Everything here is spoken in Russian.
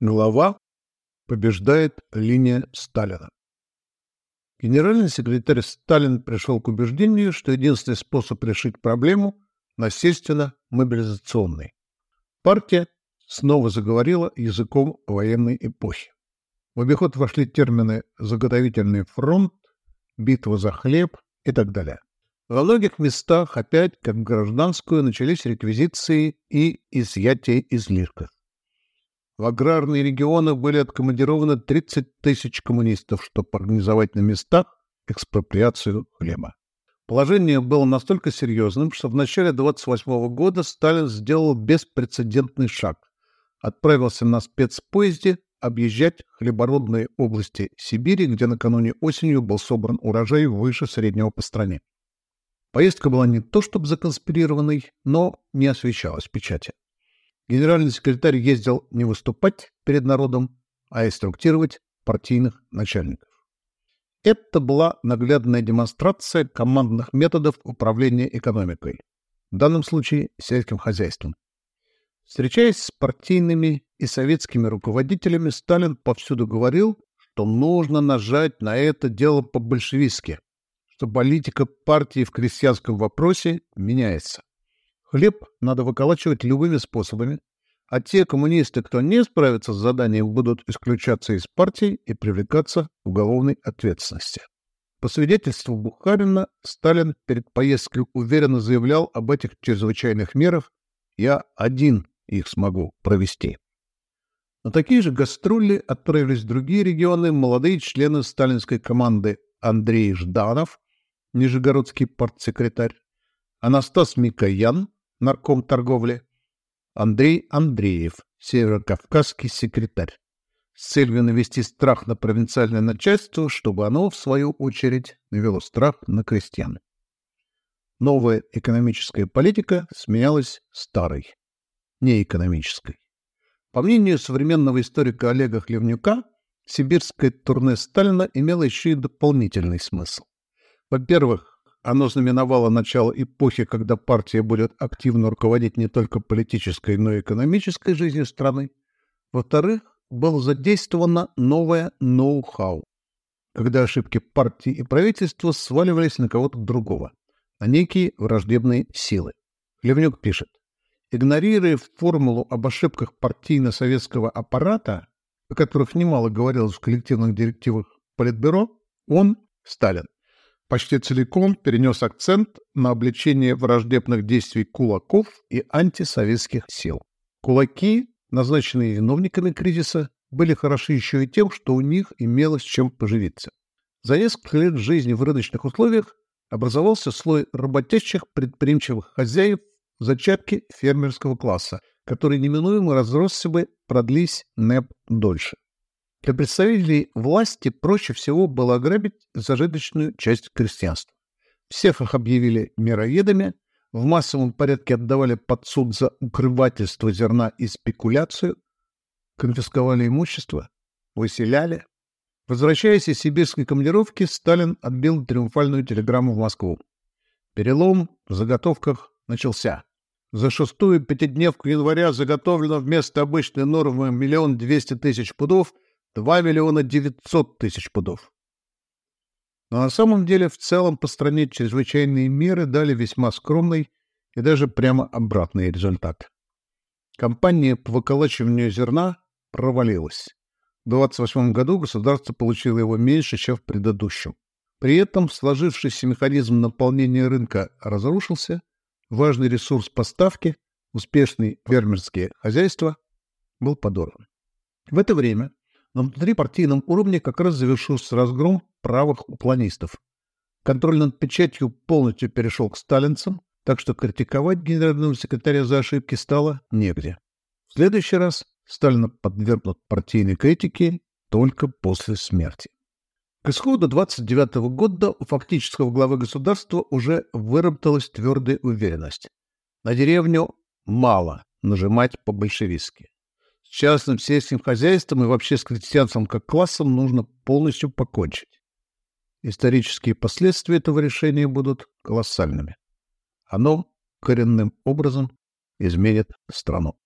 Глава побеждает линия Сталина. Генеральный секретарь Сталин пришел к убеждению, что единственный способ решить проблему насильственно-мобилизационный. Партия снова заговорила языком военной эпохи. В обиход вошли термины «заготовительный фронт», «битва за хлеб» и так далее. Во многих местах опять, как в гражданскую, начались реквизиции и изъятие излишков. В аграрные регионы были откомандированы 30 тысяч коммунистов, чтобы организовать на местах экспроприацию хлеба. Положение было настолько серьезным, что в начале 28 года Сталин сделал беспрецедентный шаг. Отправился на спецпоезде объезжать хлебородные области Сибири, где накануне осенью был собран урожай выше среднего по стране. Поездка была не то чтобы законспирированной, но не освещалась печати. Генеральный секретарь ездил не выступать перед народом, а инструктировать партийных начальников. Это была наглядная демонстрация командных методов управления экономикой, в данном случае сельским хозяйством. Встречаясь с партийными и советскими руководителями, Сталин повсюду говорил, что нужно нажать на это дело по-большевистски, что политика партии в крестьянском вопросе меняется. Хлеб надо выколачивать любыми способами, а те коммунисты, кто не справится с заданием, будут исключаться из партии и привлекаться к уголовной ответственности. По свидетельству Бухарина, Сталин перед поездкой уверенно заявлял об этих чрезвычайных мерах «Я один их смогу провести». На такие же гастроли отправились другие регионы молодые члены сталинской команды Андрей Жданов, нижегородский партсекретарь, Анастас Микоян, нарком торговли, Андрей Андреев, северокавказский секретарь, с целью навести страх на провинциальное начальство, чтобы оно, в свою очередь, навело страх на крестьян. Новая экономическая политика сменялась старой, неэкономической. По мнению современного историка Олега Хлевнюка, сибирское турне Сталина имело еще и дополнительный смысл. Во-первых, оно знаменовало начало эпохи, когда партия будет активно руководить не только политической, но и экономической жизнью страны. Во-вторых, было задействовано новое ноу-хау, когда ошибки партии и правительства сваливались на кого-то другого, на некие враждебные силы. Левнюк пишет, игнорируя формулу об ошибках партийно-советского аппарата, о которых немало говорилось в коллективных директивах Политбюро, он, Сталин, почти целиком перенес акцент на обличение враждебных действий кулаков и антисоветских сил. Кулаки, назначенные виновниками кризиса, были хороши еще и тем, что у них имелось чем поживиться. За несколько лет жизни в рыночных условиях образовался слой работящих предприимчивых хозяев зачатки фермерского класса, который неминуемо разросся бы, продлись НЭП дольше. Для представителей власти проще всего было ограбить зажиточную часть крестьянства. Всех их объявили мироедами, в массовом порядке отдавали под суд за укрывательство зерна и спекуляцию, конфисковали имущество, выселяли. Возвращаясь из сибирской командировки, Сталин отбил триумфальную телеграмму в Москву. Перелом в заготовках начался. За шестую пятидневку января заготовлено вместо обычной нормы миллион двести тысяч пудов – 2 миллиона 900 тысяч пудов. Но на самом деле в целом по стране чрезвычайные меры дали весьма скромный и даже прямо обратный результат. Компания по выколачиванию зерна провалилась. В 28 году государство получило его меньше, чем в предыдущем. При этом сложившийся механизм наполнения рынка разрушился, важный ресурс поставки, успешные фермерские хозяйства, был подорван. В это время на внутрипартийном уровне как раз завершился разгром правых уклонистов. Контроль над печатью полностью перешел к сталинцам, так что критиковать генерального секретаря за ошибки стало негде. В следующий раз Сталина подвергнут партийной критике только после смерти. К исходу 29 -го года у фактического главы государства уже выработалась твердая уверенность. На деревню мало нажимать по-большевистски. С частным сельским хозяйством и вообще с крестьянством как классом нужно полностью покончить. Исторические последствия этого решения будут колоссальными. Оно коренным образом изменит страну.